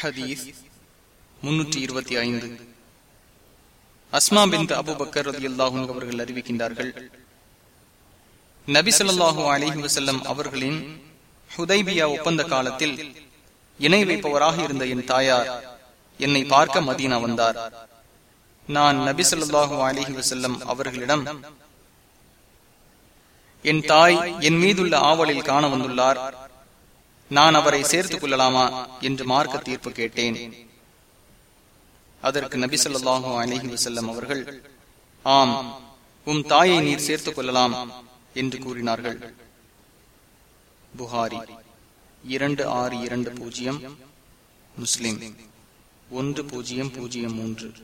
ஹதீஸ் முன்னூற்றி இருபத்தி ஐந்து. அஸ்மா பின் அபுபக்கர் ரதி அல்லாஹும் அவர்கள் அறிவிக்கின்றார்கள். நபி சொல்லாஹு அலிஹி வசல்லம் அவர்களின் ஹுதைபியா ஒப்பந்த காலத்தில் இணை வைப்பவராக இருந்த என் தாயார் என்னை பார்க்க மதீனா வந்தார். நான் நபி சொல்லாஹு அலிஹி வசல்லம் அவர்களிடம் என் தாய் என் மீதுள்ள ஆவலில் காண வந்துள்ளார். நான் அவரை சேர்த்துக் கொள்ளலாமா என்று மார்க்க தீர்ப்பு கேட்டேன். அதற்கு நபி சொல்லாஹு அலஹி வசல்லம் அவர்கள் ஆம் உம் தாயை நீர் சேர்த்துக் கொள்ளலாம் என்று கூறினார்கள். புகாரி இரண்டு ஆறு இரண்டு பூஜ்ஜியம் முஸ்லிம் ஒன்று பூஜ்ஜியம் பூஜ்ஜியம் மூன்று.